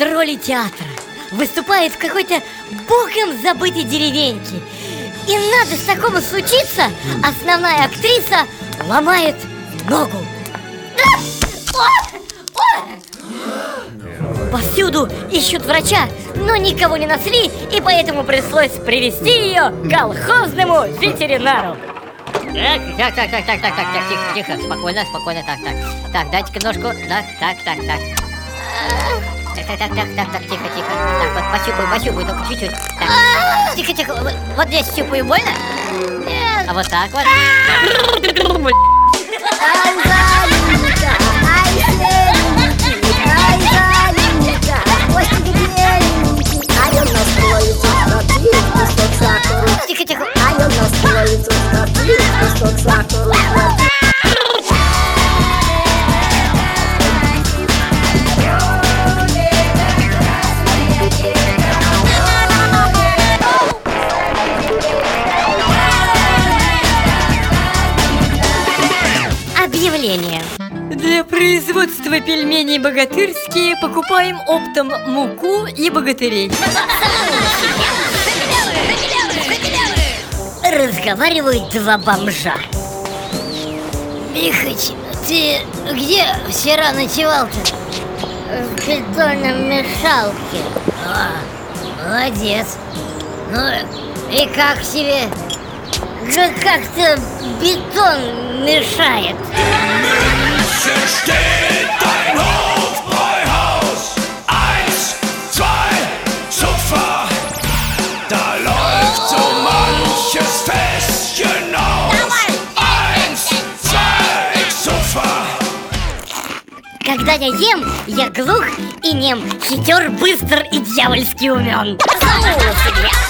роли театра. Выступает в какой-то богом забытой деревеньке. И надо с такому случиться Основная актриса ломает ногу. Повсюду ищут врача, но никого не нашли И поэтому пришлось привести ее к колхозному ветеринару. Так, так, так, так, так, так, так, так, тихо, тихо, спокойно, спокойно, так, так. Так, дайте-ка ножку, так, так, так, так. Так, так, так, так, так, так, тихо, тихо. Так, вот пощупаю, пощупаю, только чуть-чуть. Так, тихо, тихо, вот, вот здесь щупаю, больно? Нет. А вот так вот. Ай, Заленька, Объявление Для производства пельменей богатырские покупаем оптом муку и богатырей. Разговаривают два бомжа. Михач, ты где вчера ночевал-то? В бетонном мешалке. А, молодец. Ну, и как тебе? Да как-то бетон мешает. Когда я ем, я глух и нем, хитер, быстр и дьявольски умен. Заткнулся.